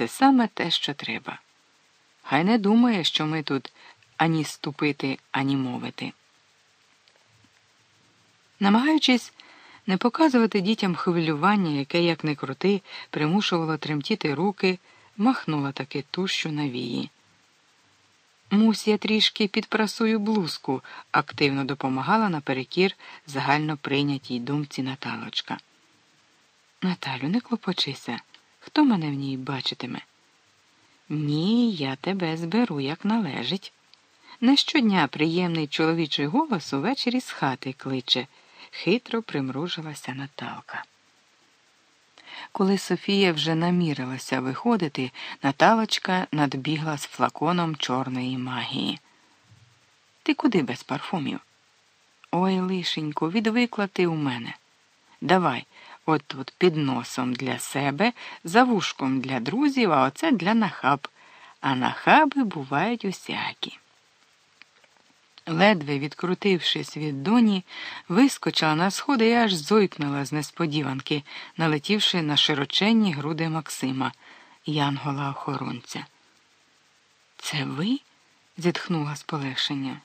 це саме те, що треба. Хай не думає, що ми тут ані ступити, ані мовити. Намагаючись не показувати дітям хвилювання, яке, як не крути, примушувало тремтіти руки, махнула таки тущу на вії. Мусь я трішки підпрасую блузку, активно допомагала наперекір загально прийнятій думці Наталочка. Наталю, не клопочися, хто мене в ній бачитиме? Ні, я тебе зберу, як належить. Не щодня приємний чоловічий голос увечері з хати кличе, хитро примружилася Наталка. Коли Софія вже намірилася виходити, Наталочка надбігла з флаконом чорної магії. Ти куди без парфумів? Ой, лишенько, відвикла ти у мене. Давай, от тут під носом для себе, за вушком для друзів, а оце для нахаб. А нахаби бувають усякі. Ледве відкрутившись від доні, вискочила на сходи і аж зойкнула з несподіванки, налетівши на широченні груди Максима, янгола охоронця. Це ви? зітхнула з полегшення.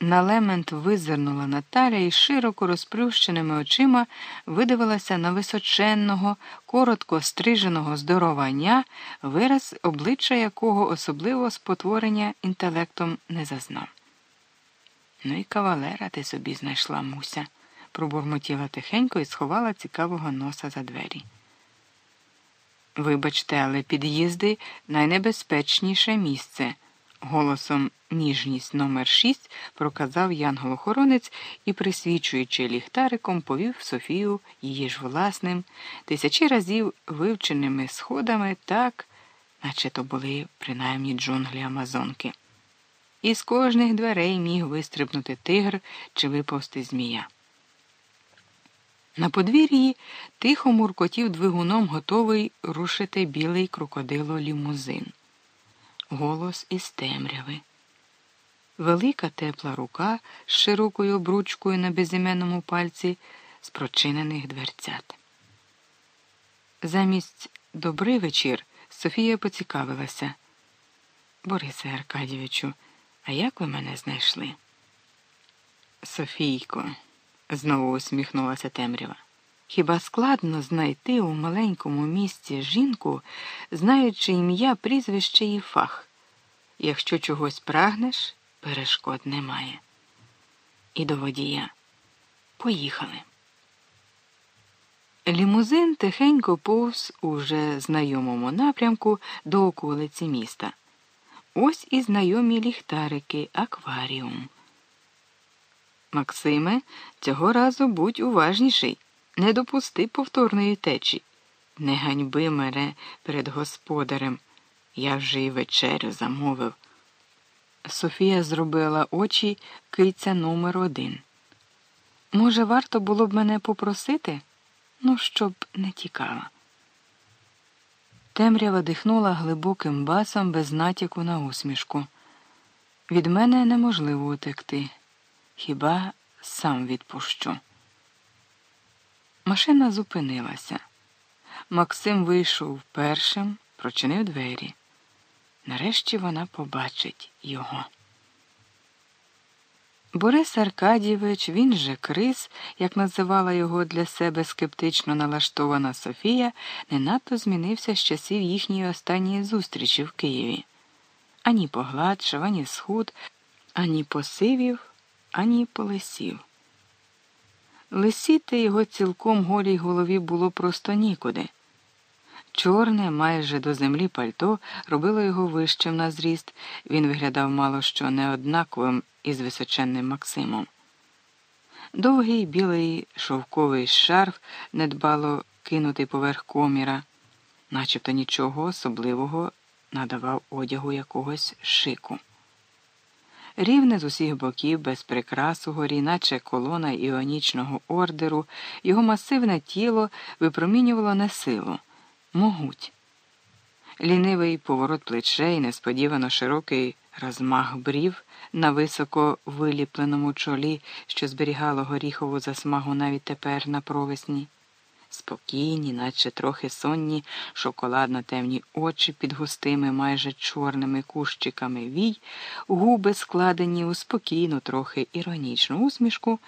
На лемент визирнула Наталя і широко розплющеними очима видивилася на височенного, коротко стриженого здорованя, вираз обличчя якого особливо спотворення інтелектом не зазнав. Ну і кавалера ти собі знайшла Муся, пробурмотіла тихенько і сховала цікавого носа за двері. Вибачте, але під'їзди найнебезпечніше місце голосом ніжність номер 6 проказав янгол-охоронець і, присвічуючи ліхтариком, повів Софію її ж власним, тисячі разів вивченими сходами так, наче то були принаймні джунглі Амазонки. Із кожних дверей міг вистрибнути тигр чи виповзти змія. На подвір'ї тихо муркотів двигуном готовий рушити білий крокодило лімузин голос із темряви. Велика тепла рука з широкою обручкою на безіменному пальці з прочинених дверцят. Замість добрий вечір Софія поцікавилася. Борисе Аркадійовичу, а як ви мене знайшли? Софійко, знову усміхнулася темрява. Хіба складно знайти у маленькому місці жінку, знаючи ім'я, прізвище і фах? Якщо чогось прагнеш, перешкод немає. І до водія. Поїхали. Лімузин тихенько повз у вже знайомому напрямку до околиці міста. Ось і знайомі ліхтарики, акваріум. Максиме, цього разу будь уважніший. Не допусти повторної течі. Не ганьби мене перед господарем. Я вже й вечерю замовив. Софія зробила очі киця номер один. Може, варто було б мене попросити? Ну, щоб не тікала. Темрява дихнула глибоким басом без натяку на усмішку. Від мене неможливо утекти. Хіба сам відпущу. Машина зупинилася. Максим вийшов першим, прочинив двері. Нарешті вона побачить його. Борис Аркадійович, він же Крис, як називала його для себе скептично налаштована Софія, не надто змінився з часів їхньої останньої зустрічі в Києві. Ані погладшав, ані схуд, ані посивів, ані полисів. Лисіти його цілком голій голові було просто нікуди. Чорне, майже до землі пальто робило його вищим на зріст, він виглядав мало що неоднаковим із височенним Максимом. Довгий білий шовковий шарф недбало кинутий поверх коміра, начебто нічого особливого надавав одягу якогось шику. Рівне з усіх боків, без прикрас угорі, наче колона іонічного ордеру, його масивне тіло випромінювало не силу могуть. Лінивий поворот плечей, несподівано широкий розмах брів на високо виліпленому чолі, що зберігало горіхову засмагу навіть тепер на провесні, Спокійні, наче трохи сонні, шоколадно темні очі під густими, майже чорними кущиками вій, губи складені у спокійну, трохи іронічну усмішку.